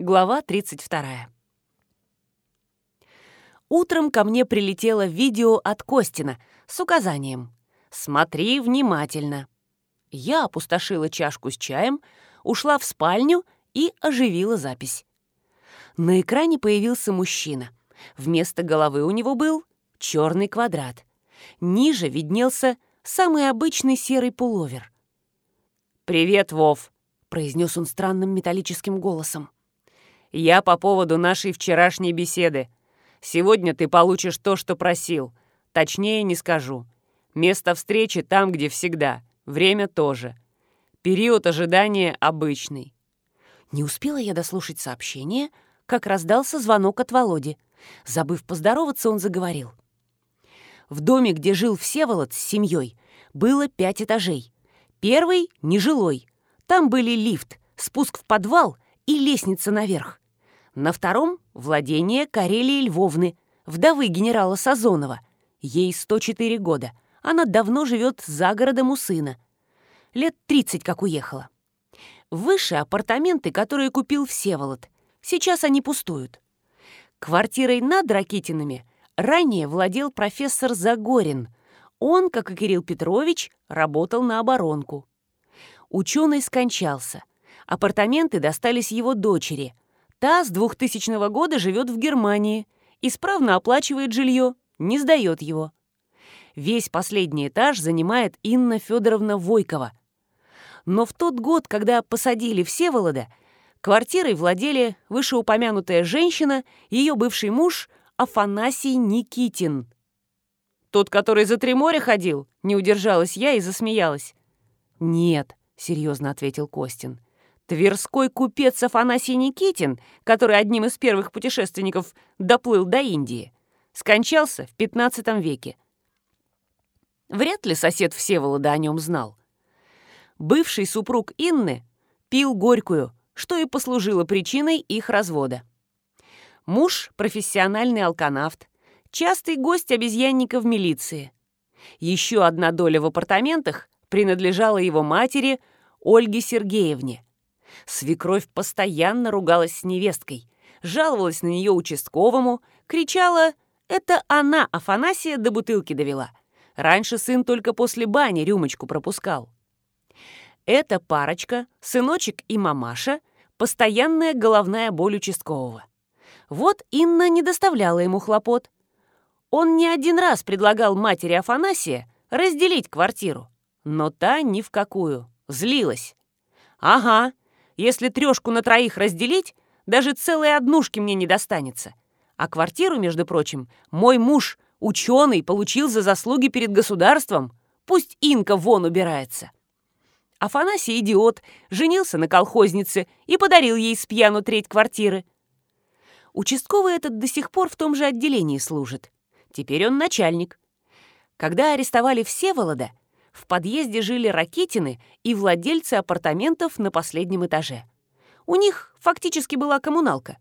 Глава 32. Утром ко мне прилетело видео от Костина с указанием «Смотри внимательно». Я опустошила чашку с чаем, ушла в спальню и оживила запись. На экране появился мужчина. Вместо головы у него был черный квадрат. Ниже виднелся самый обычный серый пуловер. «Привет, Вов», — произнес он странным металлическим голосом. Я по поводу нашей вчерашней беседы. Сегодня ты получишь то, что просил. Точнее не скажу. Место встречи там, где всегда. Время тоже. Период ожидания обычный. Не успела я дослушать сообщение, как раздался звонок от Володи. Забыв поздороваться, он заговорил. В доме, где жил Всеволод с семьей, было пять этажей. Первый — нежилой. Там были лифт, спуск в подвал и лестница наверх. На втором — владение Карелии Львовны, вдовы генерала Сазонова. Ей 104 года. Она давно живет за городом у сына. Лет 30 как уехала. Выше апартаменты, которые купил Всеволод. Сейчас они пустуют. Квартирой над Ракитинами ранее владел профессор Загорин. Он, как и Кирилл Петрович, работал на оборонку. Ученый скончался. Апартаменты достались его дочери — Та с 2000 года живет в Германии, исправно оплачивает жилье, не сдает его. Весь последний этаж занимает Инна Федоровна Войкова. Но в тот год, когда посадили Всеволода, квартирой владели вышеупомянутая женщина, ее бывший муж Афанасий Никитин. «Тот, который за три моря ходил?» Не удержалась я и засмеялась. «Нет», — серьезно ответил Костин. Тверской купец Афанасий Никитин, который одним из первых путешественников доплыл до Индии, скончался в 15 веке. Вряд ли сосед Всеволода о нем знал. Бывший супруг Инны пил горькую, что и послужило причиной их развода. Муж — профессиональный алканавт, частый гость обезьянника в милиции. Еще одна доля в апартаментах принадлежала его матери Ольге Сергеевне — Свекровь постоянно ругалась с невесткой, жаловалась на нее участковому, кричала «Это она Афанасия до бутылки довела». Раньше сын только после бани рюмочку пропускал. Эта парочка, сыночек и мамаша, постоянная головная боль участкового. Вот Инна не доставляла ему хлопот. Он не один раз предлагал матери Афанасия разделить квартиру, но та ни в какую, злилась. «Ага, если трешку на троих разделить, даже целой однушки мне не достанется. А квартиру, между прочим, мой муж, ученый, получил за заслуги перед государством. Пусть Инка вон убирается. Афанасий, идиот, женился на колхознице и подарил ей с пьяну треть квартиры. Участковый этот до сих пор в том же отделении служит. Теперь он начальник. Когда арестовали Всеволода, в подъезде жили Ракитины и владельцы апартаментов на последнем этаже. У них фактически была коммуналка.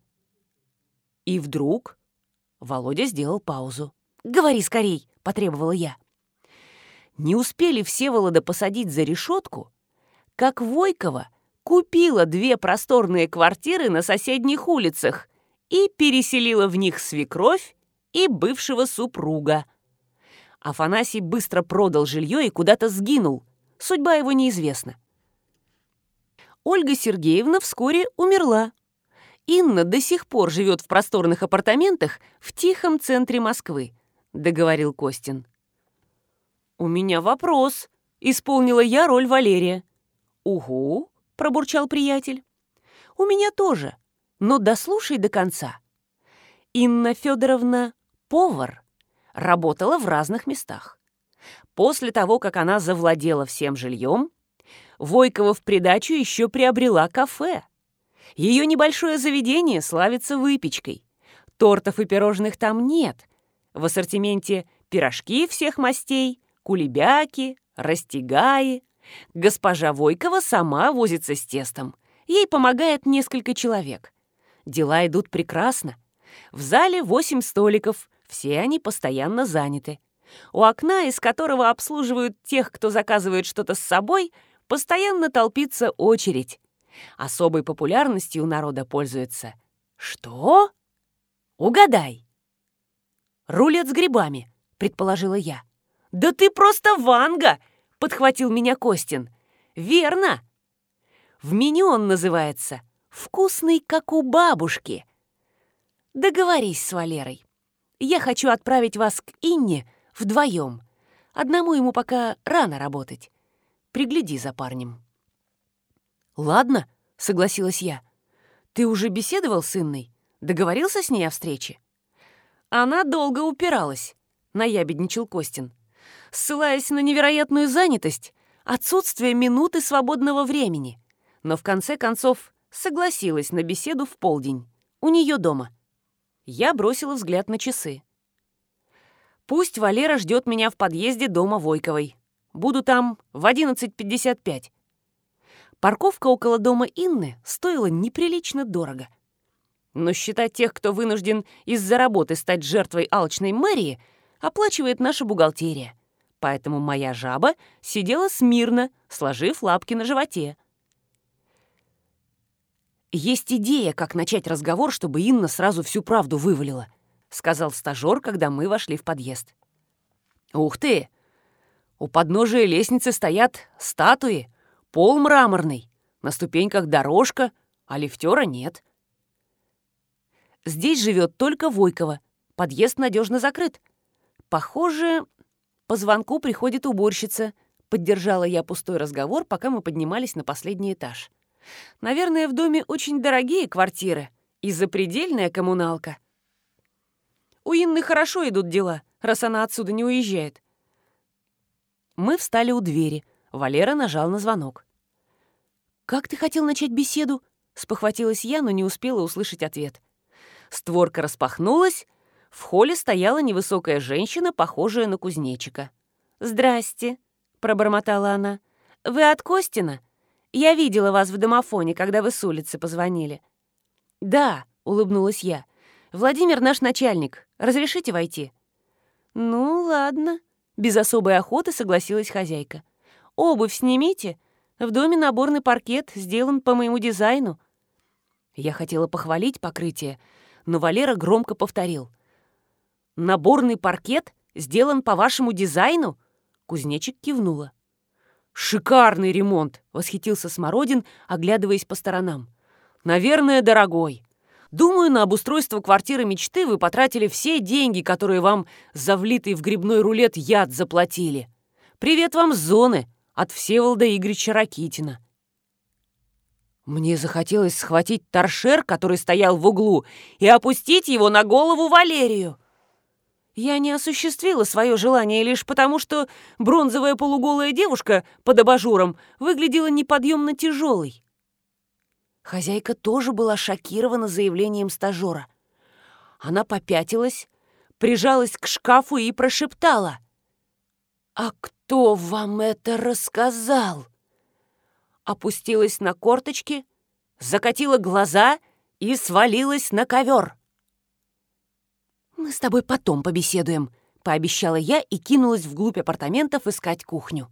И вдруг Володя сделал паузу. «Говори скорей!» — потребовала я. Не успели Всеволода посадить за решетку, как Войкова купила две просторные квартиры на соседних улицах и переселила в них свекровь и бывшего супруга — Афанасий быстро продал жилье и куда-то сгинул. Судьба его неизвестна. Ольга Сергеевна вскоре умерла. Инна до сих пор живет в просторных апартаментах в тихом центре Москвы, договорил Костин. «У меня вопрос», — исполнила я роль Валерия. «Угу», — пробурчал приятель. «У меня тоже, но дослушай до конца. Инна Федоровна — повар» работала в разных местах. После того, как она завладела всем жильем, Войкова в придачу еще приобрела кафе. Ее небольшое заведение славится выпечкой. Тортов и пирожных там нет. В ассортименте пирожки всех мастей, кулебяки, растягаи. Госпожа Войкова сама возится с тестом. Ей помогает несколько человек. Дела идут прекрасно. В зале восемь столиков, все они постоянно заняты. У окна, из которого обслуживают тех, кто заказывает что-то с собой, постоянно толпится очередь. Особой популярностью у народа пользуется. Что? Угадай. Рулет с грибами, предположила я. Да ты просто Ванга, подхватил меня Костин. Верно. В меню он называется «Вкусный, как у бабушки». Договорись с Валерой. Я хочу отправить вас к Инне вдвоем. Одному ему пока рано работать. Пригляди за парнем. Ладно, согласилась я. Ты уже беседовал с Инной? Договорился с ней о встрече? Она долго упиралась, наябедничал Костин. Ссылаясь на невероятную занятость, отсутствие минуты свободного времени. Но в конце концов согласилась на беседу в полдень. У нее дома. Я бросила взгляд на часы. Пусть Валера ждет меня в подъезде дома Войковой. Буду там в 11.55. Парковка около дома Инны стоила неприлично дорого. Но считать тех, кто вынужден из-за работы стать жертвой алчной мэрии, оплачивает наша бухгалтерия. Поэтому моя жаба сидела смирно, сложив лапки на животе. «Есть идея, как начать разговор, чтобы Инна сразу всю правду вывалила», — сказал стажёр, когда мы вошли в подъезд. «Ух ты! У подножия лестницы стоят статуи, пол мраморный, на ступеньках дорожка, а лифтера нет. Здесь живет только Войкова, подъезд надежно закрыт. Похоже, по звонку приходит уборщица», — поддержала я пустой разговор, пока мы поднимались на последний этаж. «Наверное, в доме очень дорогие квартиры и запредельная коммуналка». У Инны хорошо идут дела, раз она отсюда не уезжает. Мы встали у двери. Валера нажал на звонок. «Как ты хотел начать беседу?» — спохватилась я, но не успела услышать ответ. Створка распахнулась. В холле стояла невысокая женщина, похожая на кузнечика. «Здрасте», — пробормотала она. «Вы от Костина? Я видела вас в домофоне, когда вы с улицы позвонили». «Да», — улыбнулась я. «Владимир наш начальник. Разрешите войти?» «Ну, ладно», — без особой охоты согласилась хозяйка. «Обувь снимите. В доме наборный паркет сделан по моему дизайну». Я хотела похвалить покрытие, но Валера громко повторил. «Наборный паркет сделан по вашему дизайну?» Кузнечик кивнула. «Шикарный ремонт!» — восхитился Смородин, оглядываясь по сторонам. «Наверное, дорогой. Думаю, на обустройство квартиры мечты вы потратили все деньги, которые вам за влитый в грибной рулет яд заплатили. Привет вам с зоны от Всеволода Игоревича Ракитина. Мне захотелось схватить торшер, который стоял в углу, и опустить его на голову Валерию. Я не осуществила свое желание лишь потому, что бронзовая полуголая девушка под абажуром выглядела неподъемно тяжелой. Хозяйка тоже была шокирована заявлением стажера. Она попятилась, прижалась к шкафу и прошептала. «А кто вам это рассказал?» Опустилась на корточки, закатила глаза и свалилась на ковер. «Мы с тобой потом побеседуем», — пообещала я и кинулась вглубь апартаментов искать кухню.